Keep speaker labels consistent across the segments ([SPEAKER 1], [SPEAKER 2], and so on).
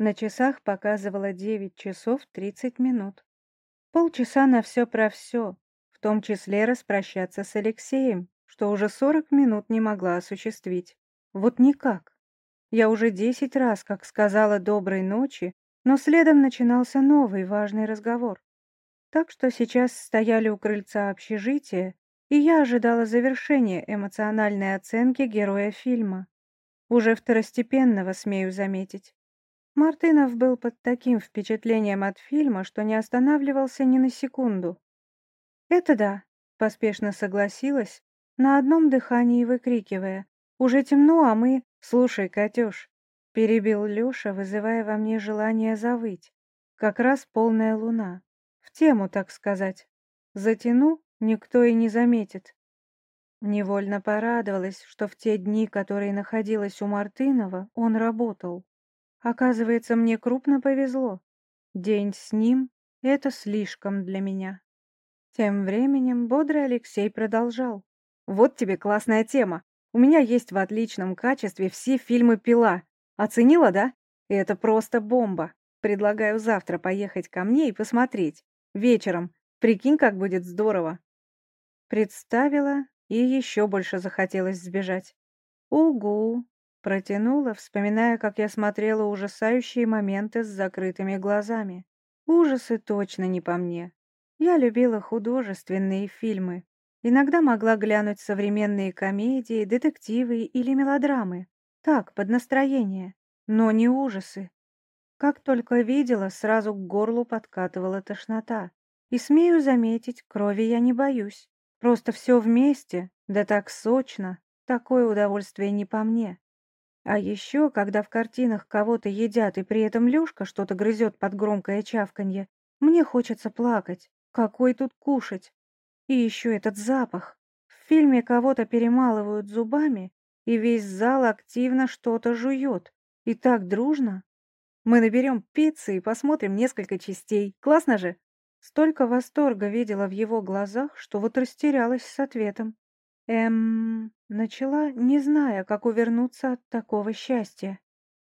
[SPEAKER 1] На часах показывало 9 часов 30 минут. Полчаса на все про все, в том числе распрощаться с Алексеем, что уже 40 минут не могла осуществить. Вот никак. Я уже 10 раз, как сказала доброй ночи, но следом начинался новый важный разговор. Так что сейчас стояли у крыльца общежития, и я ожидала завершения эмоциональной оценки героя фильма. Уже второстепенного, смею заметить. Мартынов был под таким впечатлением от фильма, что не останавливался ни на секунду. «Это да», — поспешно согласилась, на одном дыхании выкрикивая. «Уже темно, а мы...» «Слушай, Катюш», — перебил Лёша, вызывая во мне желание завыть. «Как раз полная луна. В тему, так сказать. Затяну, никто и не заметит». Невольно порадовалась, что в те дни, которые находилась у Мартынова, он работал. Оказывается, мне крупно повезло. День с ним — это слишком для меня. Тем временем бодрый Алексей продолжал. «Вот тебе классная тема. У меня есть в отличном качестве все фильмы «Пила». Оценила, да? И это просто бомба. Предлагаю завтра поехать ко мне и посмотреть. Вечером. Прикинь, как будет здорово». Представила, и еще больше захотелось сбежать. «Угу», Протянула, вспоминая, как я смотрела ужасающие моменты с закрытыми глазами. Ужасы точно не по мне. Я любила художественные фильмы. Иногда могла глянуть современные комедии, детективы или мелодрамы. Так, под настроение. Но не ужасы. Как только видела, сразу к горлу подкатывала тошнота. И смею заметить, крови я не боюсь. Просто все вместе, да так сочно. Такое удовольствие не по мне. А еще, когда в картинах кого-то едят, и при этом Лёшка что-то грызет под громкое чавканье, мне хочется плакать. Какой тут кушать? И еще этот запах. В фильме кого-то перемалывают зубами, и весь зал активно что-то жует. И так дружно. Мы наберем пиццы и посмотрим несколько частей. Классно же? Столько восторга видела в его глазах, что вот растерялась с ответом. Эм, начала, не зная, как увернуться от такого счастья.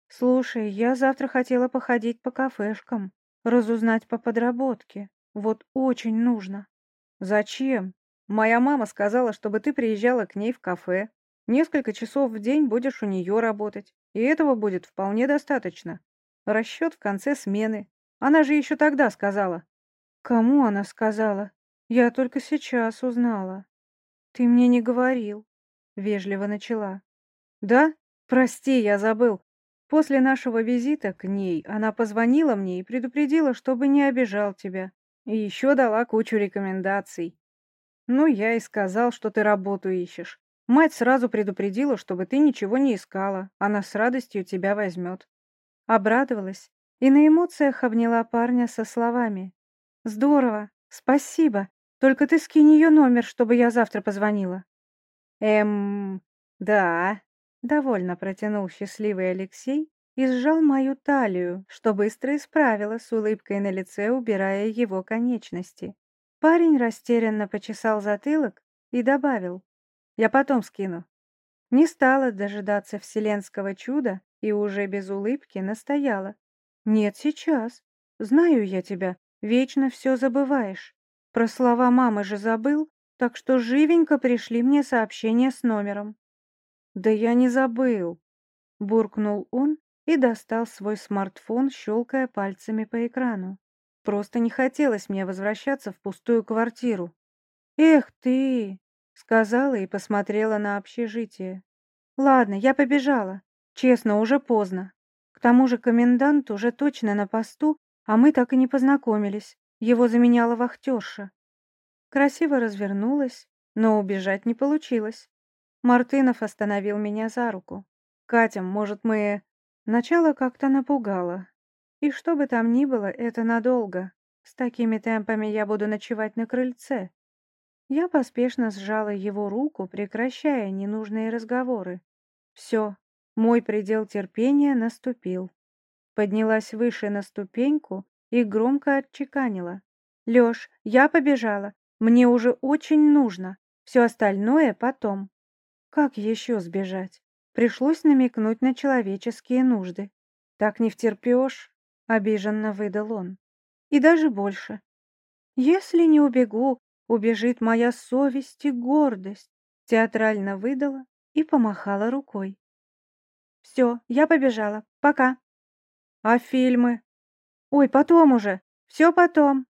[SPEAKER 1] Слушай, я завтра хотела походить по кафешкам, разузнать по подработке. Вот очень нужно. Зачем? Моя мама сказала, чтобы ты приезжала к ней в кафе. Несколько часов в день будешь у нее работать, и этого будет вполне достаточно. Расчет в конце смены. Она же еще тогда сказала. Кому она сказала? Я только сейчас узнала. «Ты мне не говорил», — вежливо начала. «Да? Прости, я забыл. После нашего визита к ней она позвонила мне и предупредила, чтобы не обижал тебя. И еще дала кучу рекомендаций. Ну, я и сказал, что ты работу ищешь. Мать сразу предупредила, чтобы ты ничего не искала. Она с радостью тебя возьмет. Обрадовалась и на эмоциях обняла парня со словами. «Здорово, спасибо. Только ты скинь ее номер, чтобы я завтра позвонила». «Эм, да», — довольно протянул счастливый Алексей и сжал мою талию, что быстро исправила с улыбкой на лице, убирая его конечности. Парень растерянно почесал затылок и добавил, «Я потом скину». Не стала дожидаться вселенского чуда и уже без улыбки настояла. «Нет, сейчас. Знаю я тебя, вечно все забываешь». Про слова мамы же забыл, так что живенько пришли мне сообщения с номером. «Да я не забыл», — буркнул он и достал свой смартфон, щелкая пальцами по экрану. Просто не хотелось мне возвращаться в пустую квартиру. «Эх ты!» — сказала и посмотрела на общежитие. «Ладно, я побежала. Честно, уже поздно. К тому же комендант уже точно на посту, а мы так и не познакомились. Его заменяла вахтерша. Красиво развернулась, но убежать не получилось. Мартынов остановил меня за руку. «Катя, может, мы...» Начало как-то напугало. И что бы там ни было, это надолго. С такими темпами я буду ночевать на крыльце. Я поспешно сжала его руку, прекращая ненужные разговоры. Все, мой предел терпения наступил. Поднялась выше на ступеньку и громко отчеканила. «Лёш, я побежала. Мне уже очень нужно. Все остальное потом». Как еще сбежать? Пришлось намекнуть на человеческие нужды. Так не втерпешь, обиженно выдал он. И даже больше. Если не убегу, убежит моя совесть и гордость, театрально выдала и помахала рукой. Все, я побежала. Пока. А фильмы? Ой, потом уже. Все потом.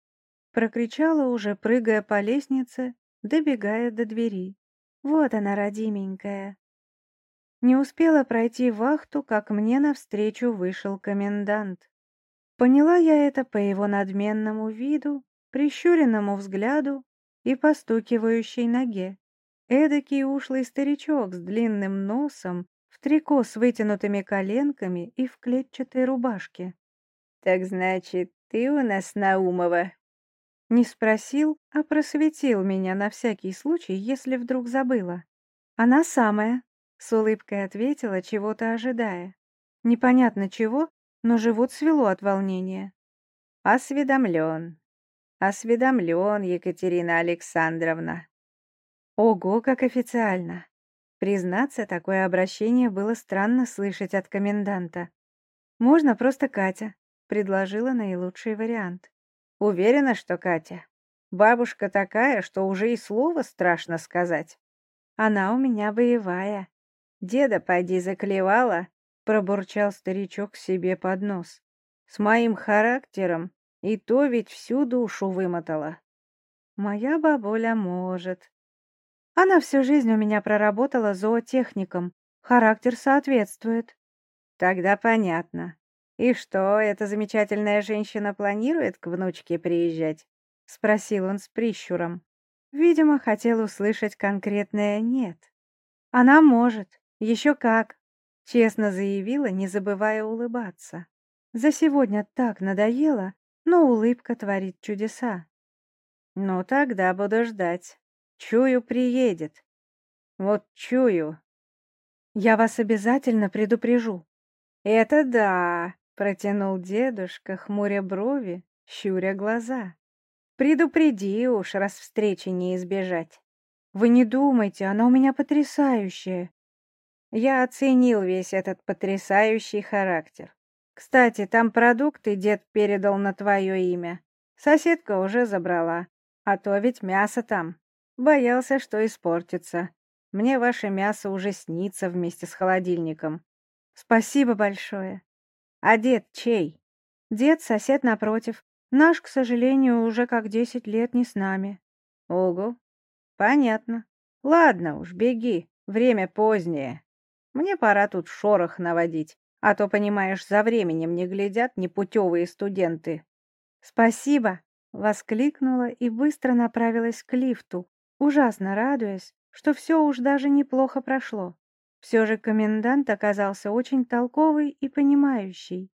[SPEAKER 1] Прокричала уже, прыгая по лестнице, добегая до двери. Вот она, родименькая. Не успела пройти вахту, как мне навстречу вышел комендант. Поняла я это по его надменному виду, прищуренному взгляду и постукивающей ноге. Эдакий ушлый старичок с длинным носом, в трико с вытянутыми коленками и в клетчатой рубашке.
[SPEAKER 2] «Так значит, ты у нас Наумова?»
[SPEAKER 1] Не спросил, а просветил меня на всякий случай, если вдруг забыла. «Она самая», — с улыбкой ответила, чего-то ожидая. Непонятно чего, но живот свело от волнения.
[SPEAKER 2] «Осведомлен. Осведомлен, Екатерина Александровна».
[SPEAKER 1] Ого, как официально. Признаться, такое обращение было странно слышать от коменданта. «Можно просто Катя», — предложила наилучший вариант.
[SPEAKER 2] Уверена, что Катя. Бабушка такая, что уже и слова страшно сказать.
[SPEAKER 1] Она у меня боевая.
[SPEAKER 2] Деда пойди заклевала, пробурчал старичок себе под нос. С моим характером и то ведь всю душу вымотала.
[SPEAKER 1] Моя бабуля может. Она всю жизнь у меня проработала зоотехником. Характер соответствует.
[SPEAKER 2] Тогда понятно. «И что, эта замечательная женщина планирует к внучке приезжать?» — спросил он с прищуром.
[SPEAKER 1] Видимо, хотел услышать конкретное «нет». «Она может, еще как», — честно заявила, не забывая улыбаться. «За сегодня так надоело, но улыбка творит чудеса».
[SPEAKER 2] «Ну, тогда буду ждать. Чую, приедет. Вот чую».
[SPEAKER 1] «Я вас обязательно предупрежу».
[SPEAKER 2] «Это да!» Протянул дедушка, хмуря брови, щуря глаза. «Предупреди уж, раз встречи не избежать».
[SPEAKER 1] «Вы не думайте, она у меня потрясающая».
[SPEAKER 2] Я оценил весь этот потрясающий характер. Кстати, там продукты дед передал на твое имя. Соседка уже забрала. А то ведь мясо там. Боялся, что испортится. Мне ваше мясо уже снится вместе с холодильником.
[SPEAKER 1] Спасибо большое.
[SPEAKER 2] А дед чей?
[SPEAKER 1] Дед сосед напротив. Наш, к сожалению, уже как десять лет не с нами.
[SPEAKER 2] Ого. Понятно. Ладно уж, беги. Время позднее. Мне пора тут шорох наводить. А то, понимаешь, за временем не глядят непутевые студенты.
[SPEAKER 1] Спасибо, воскликнула и быстро направилась к лифту, ужасно радуясь, что все уж даже неплохо прошло. Все же комендант оказался очень толковый и понимающий.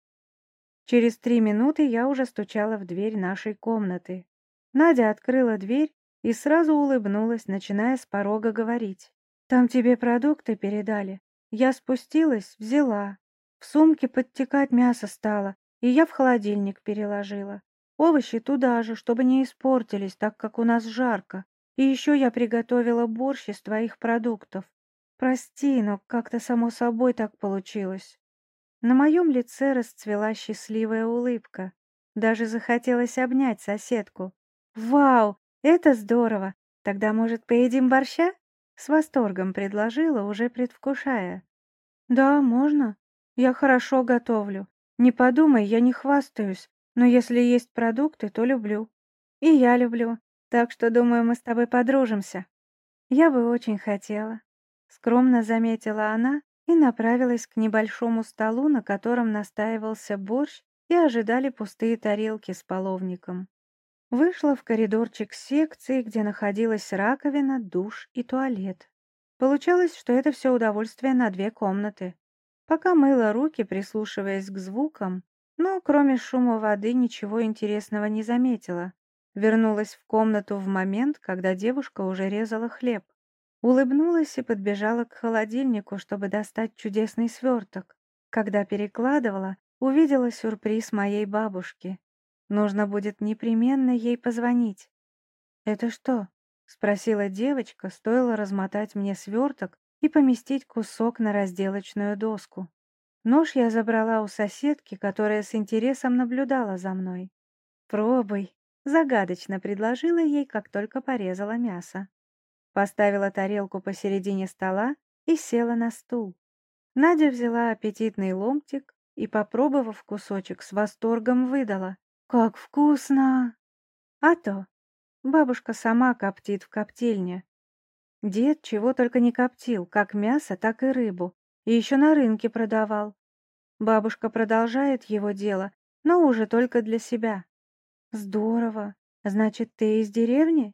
[SPEAKER 1] Через три минуты я уже стучала в дверь нашей комнаты. Надя открыла дверь и сразу улыбнулась, начиная с порога говорить. «Там тебе продукты передали. Я спустилась, взяла. В сумке подтекать мясо стало, и я в холодильник переложила. Овощи туда же, чтобы не испортились, так как у нас жарко. И еще я приготовила борщ из твоих продуктов. Прости, но как-то само собой так получилось. На моем лице расцвела счастливая улыбка. Даже захотелось обнять соседку. «Вау, это здорово! Тогда, может, поедим борща?» С восторгом предложила, уже предвкушая. «Да, можно. Я хорошо готовлю. Не подумай, я не хвастаюсь, но если есть продукты, то люблю. И я люблю, так что, думаю, мы с тобой подружимся. Я бы очень хотела». Скромно заметила она и направилась к небольшому столу, на котором настаивался борщ и ожидали пустые тарелки с половником. Вышла в коридорчик секции, где находилась раковина, душ и туалет. Получалось, что это все удовольствие на две комнаты. Пока мыла руки, прислушиваясь к звукам, но кроме шума воды ничего интересного не заметила. Вернулась в комнату в момент, когда девушка уже резала хлеб. Улыбнулась и подбежала к холодильнику, чтобы достать чудесный сверток. Когда перекладывала, увидела сюрприз моей бабушки. Нужно будет непременно ей позвонить. «Это что?» — спросила девочка, стоило размотать мне сверток и поместить кусок на разделочную доску. Нож я забрала у соседки, которая с интересом наблюдала за мной. «Пробуй», — загадочно предложила ей, как только порезала мясо. Поставила тарелку посередине стола и села на стул. Надя взяла аппетитный ломтик и, попробовав кусочек, с восторгом выдала. «Как вкусно!» «А то! Бабушка сама коптит в коптильне. Дед чего только не коптил, как мясо, так и рыбу, и еще на рынке продавал. Бабушка продолжает его дело, но уже только для себя. Здорово. Значит, ты из деревни?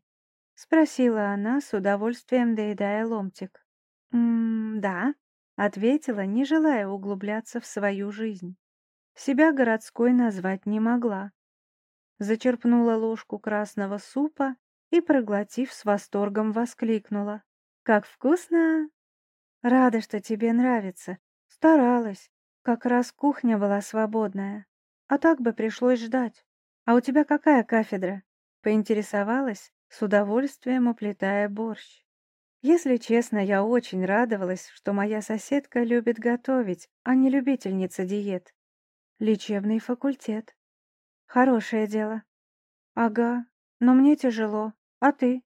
[SPEAKER 1] Спросила она с удовольствием доедая ломтик. «М да», — ответила, не желая углубляться в свою жизнь. Себя городской назвать не могла. Зачерпнула ложку красного супа и, проглотив, с восторгом воскликнула. «Как вкусно!» Рада, что тебе нравится. Старалась. Как раз кухня была свободная. А так бы пришлось ждать. А у тебя какая кафедра? Поинтересовалась, с удовольствием уплетая борщ. Если честно, я очень радовалась, что моя соседка любит готовить, а не любительница диет. Лечебный факультет. Хорошее дело. Ага, но мне тяжело. А ты?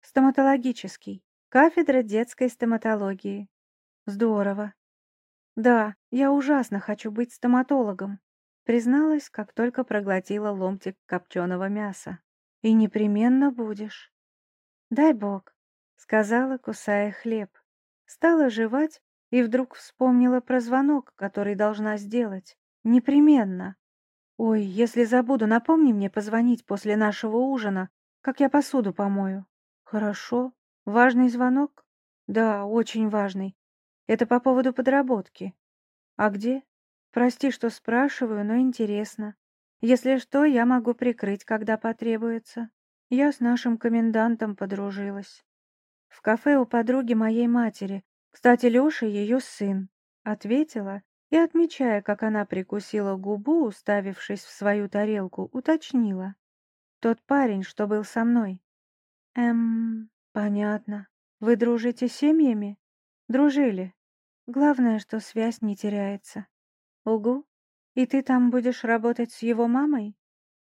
[SPEAKER 1] Стоматологический. Кафедра детской стоматологии. Здорово. Да, я ужасно хочу быть стоматологом, призналась, как только проглотила ломтик копченого мяса. И непременно будешь. Дай бог, сказала, кусая хлеб. Стала жевать и вдруг вспомнила про звонок, который должна сделать. Непременно. Ой, если забуду, напомни мне позвонить после нашего ужина, как я посуду помою. Хорошо. Важный звонок? Да, очень важный. Это по поводу подработки. А где? Прости, что спрашиваю, но интересно. Если что, я могу прикрыть, когда потребуется. Я с нашим комендантом подружилась. В кафе у подруги моей матери. Кстати, Лёша ее сын. Ответила и, отмечая, как она прикусила губу, уставившись в свою тарелку, уточнила. Тот парень, что был со мной. Эм, понятно. Вы дружите семьями? Дружили. Главное, что связь не теряется. Угу. И ты там будешь работать с его мамой?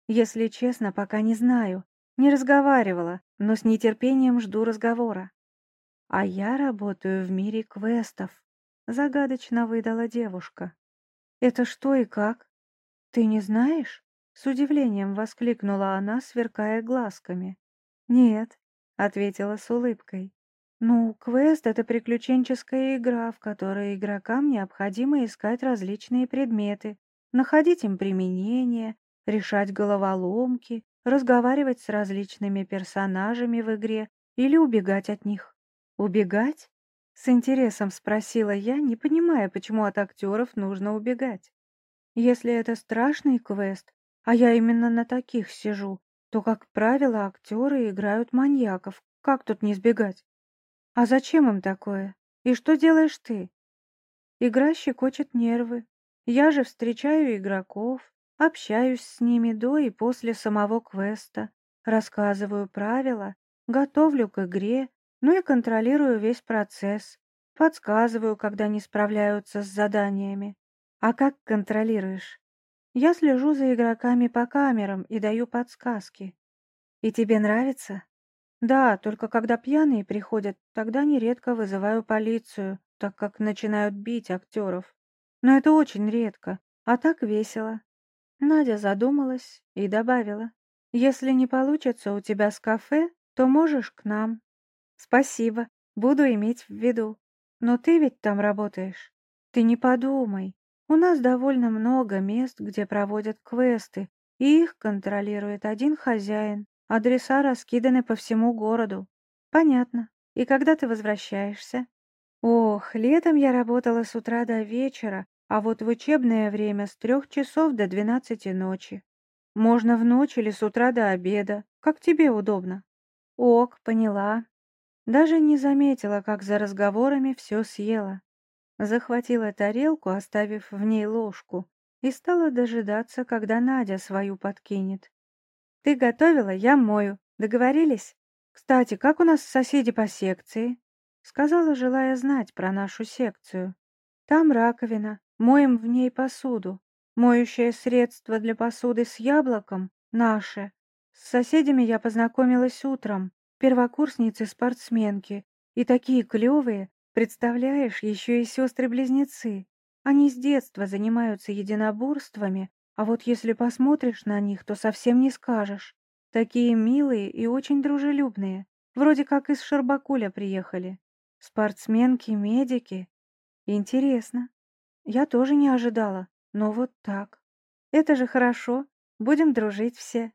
[SPEAKER 1] Если честно, пока не знаю. Не разговаривала, но с нетерпением жду разговора. А я работаю в мире квестов, загадочно выдала девушка. Это что и как? Ты не знаешь? С удивлением воскликнула она, сверкая глазками. Нет, ответила с улыбкой. Ну, квест — это приключенческая игра, в которой игрокам необходимо искать различные предметы, находить им применение, решать головоломки, разговаривать с различными персонажами в игре или убегать от них. Убегать? С интересом спросила я, не понимая, почему от актеров нужно убегать. Если это страшный квест, а я именно на таких сижу, то, как правило, актеры играют маньяков. Как тут не сбегать? А зачем им такое? И что делаешь ты? Игра щекочет нервы. Я же встречаю игроков, общаюсь с ними до и после самого квеста, рассказываю правила, готовлю к игре, ну и контролирую весь процесс, подсказываю, когда не справляются с заданиями. А как контролируешь? Я слежу за игроками по камерам и даю подсказки. И тебе нравится? Да, только когда пьяные приходят, тогда нередко вызываю полицию, так как начинают бить актеров. Но это очень редко, а так весело. Надя задумалась и добавила. Если не получится у тебя с кафе, то можешь к нам. Спасибо, буду иметь в виду. Но ты ведь там работаешь. Ты не подумай. У нас довольно много мест, где проводят квесты, и их контролирует один хозяин. Адреса раскиданы по всему городу. Понятно. И когда ты возвращаешься? Ох, летом я работала с утра до вечера, а вот в учебное время с трех часов до двенадцати ночи. Можно в ночь или с утра до обеда, как тебе удобно. Ок, поняла. Даже не заметила, как за разговорами все съела. Захватила тарелку, оставив в ней ложку, и стала дожидаться, когда Надя свою подкинет. Ты готовила, я мою. Договорились? Кстати, как у нас соседи по секции? Сказала, желая знать про нашу секцию. Там раковина, Моем в ней посуду. Моющее средство для посуды с яблоком — наше. С соседями я познакомилась утром. Первокурсницы-спортсменки. И такие клевые, представляешь, еще и сестры-близнецы. Они с детства занимаются единоборствами, а вот если посмотришь на них, то совсем не скажешь. Такие милые и очень дружелюбные. Вроде как из Шарбакуля приехали. Спортсменки, медики. Интересно. Я тоже не ожидала, но вот так. Это же хорошо. Будем дружить все.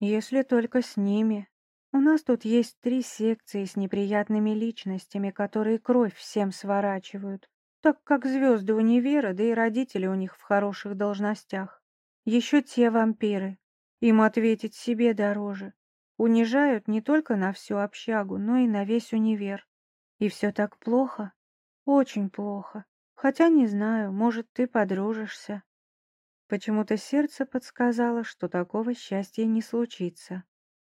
[SPEAKER 1] Если только с ними. У нас тут есть три секции с неприятными личностями, которые кровь всем сворачивают, так как звезды универа, да и родители у них в хороших должностях. Еще те вампиры. Им ответить себе дороже. Унижают не только на всю общагу, но и на весь универ. И все так плохо? Очень плохо. Хотя не знаю, может, ты подружишься. Почему-то сердце подсказало, что такого счастья не случится.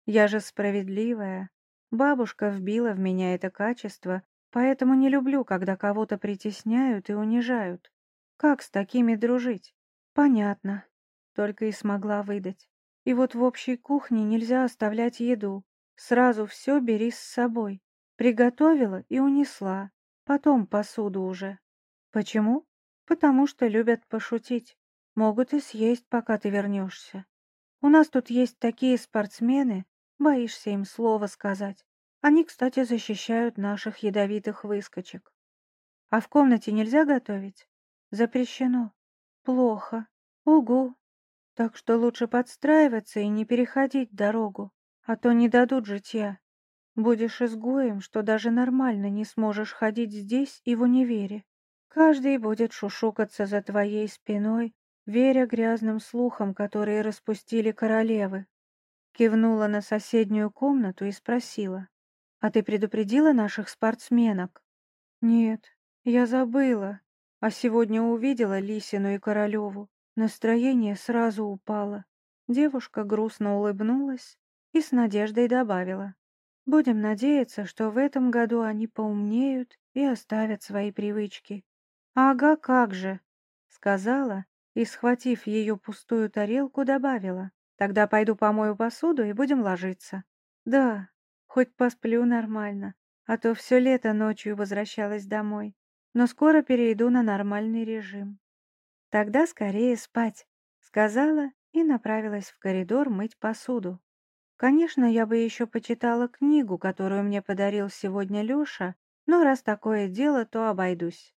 [SPEAKER 1] Я же справедливая. Бабушка вбила в меня это качество, поэтому не люблю, когда кого-то притесняют и унижают. Как с такими дружить? Понятно. Только и смогла выдать. И вот в общей кухне нельзя оставлять еду. Сразу все бери с собой. Приготовила и унесла. Потом посуду уже. Почему? Потому что любят пошутить. Могут и съесть, пока ты вернешься. У нас тут есть такие спортсмены, боишься им слова сказать. Они, кстати, защищают наших ядовитых выскочек. А в комнате нельзя готовить? Запрещено. Плохо. Угу. Так что лучше подстраиваться и не переходить дорогу, а то не дадут житья. Будешь изгоем, что даже нормально не сможешь ходить здесь и в универе. Каждый будет шушукаться за твоей спиной, веря грязным слухам, которые распустили королевы. Кивнула на соседнюю комнату и спросила, «А ты предупредила наших спортсменок?» «Нет, я забыла, а сегодня увидела Лисину и Королеву. Настроение сразу упало. Девушка грустно улыбнулась и с надеждой добавила. «Будем надеяться, что в этом году они поумнеют и оставят свои привычки». «Ага, как же!» — сказала и, схватив ее пустую тарелку, добавила. «Тогда пойду помою посуду и будем ложиться». «Да, хоть посплю нормально, а то все лето ночью возвращалась домой, но скоро перейду на нормальный режим». «Тогда скорее спать», — сказала и направилась в коридор мыть посуду. Конечно, я бы еще почитала книгу, которую мне подарил сегодня Леша, но раз такое дело, то обойдусь.